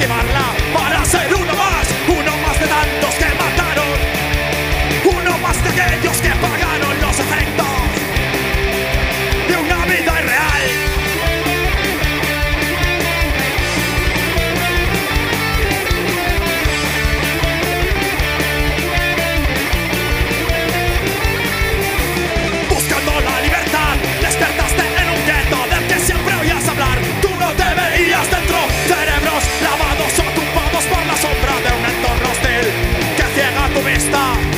esquivarla. Stop.